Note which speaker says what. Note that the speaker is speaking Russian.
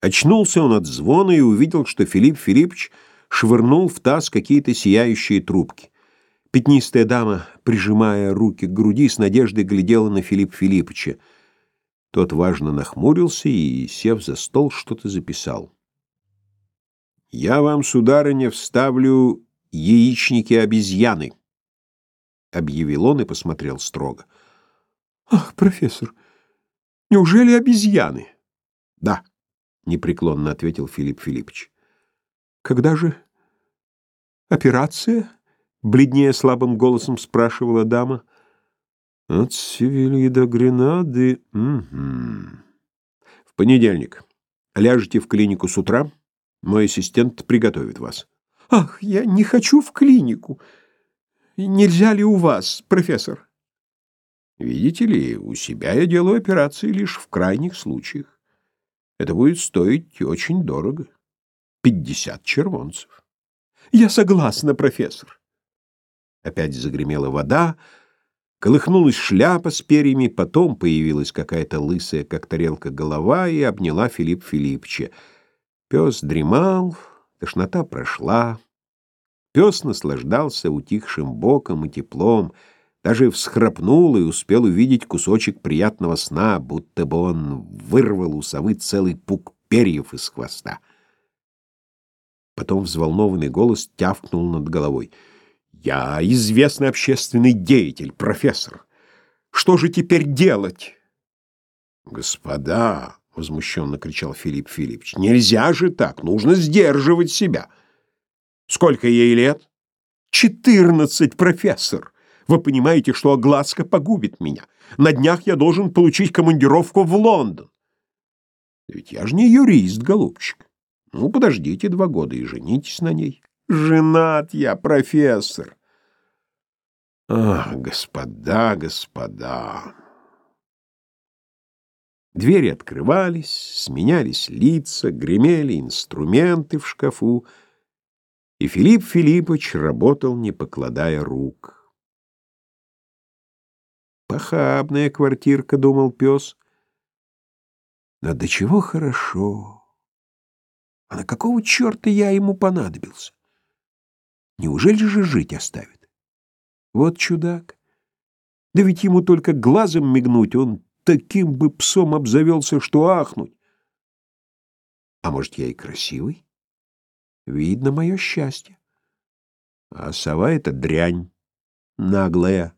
Speaker 1: Очнулся он от звона и увидел, что Филипп Филиппович швырнул в таз какие-то сияющие трубки. Пятнистая дама, прижимая руки к груди, с надеждой глядела на Филиппа Филипповича. Тот важно нахмурился и, сев за стол, что-то записал. «Я вам, сударыня, вставлю яичники обезьяны», — объявил он и посмотрел строго.
Speaker 2: «Ах, профессор, неужели обезьяны?»
Speaker 1: «Да», — непреклонно ответил Филипп Филиппович.
Speaker 2: «Когда же операция?» — бледнее слабым голосом спрашивала дама.
Speaker 1: «От Севильи до Гренады... Угу. В понедельник. Ляжете в клинику с утра, мой ассистент приготовит вас».
Speaker 2: «Ах, я не хочу в клинику. Нельзя ли у вас, профессор?»
Speaker 1: «Видите ли, у себя я делаю операции лишь в крайних случаях. Это будет стоить очень дорого. Пятьдесят червонцев».
Speaker 2: «Я согласна, профессор».
Speaker 1: Опять загремела вода, колыхнулась шляпа с перьями, потом появилась какая-то лысая, как тарелка, голова и обняла Филипп Филипповича. Пес дремал, тошнота прошла. Пес наслаждался утихшим боком и теплом, даже всхрапнул и успел увидеть кусочек приятного сна, будто бы он вырвал у совы целый пук перьев из хвоста. Потом взволнованный голос тявкнул над головой. «Я известный общественный деятель, профессор. Что же теперь делать?» «Господа!» — возмущенно кричал Филипп Филиппович. «Нельзя же так! Нужно сдерживать себя!» «Сколько ей лет?»
Speaker 2: «Четырнадцать, профессор! Вы понимаете, что огласка погубит меня. На днях я должен получить командировку в Лондон».
Speaker 1: «Ведь я же не юрист, голубчик. Ну, подождите два года и женитесь на ней.
Speaker 2: Женат я, профессор.
Speaker 1: Ах, господа, господа. Двери открывались, сменялись лица, гремели инструменты в шкафу, и Филипп Филиппович работал, не покладая рук. Похабная квартирка, думал пес. Но до чего хорошо. А на какого черта я ему понадобился? Неужели же жить оставит? Вот чудак. Да ведь ему только глазом мигнуть, он таким бы псом обзавелся, что ахнуть. А может, я и красивый? Видно мое счастье. А сова — это дрянь, наглая.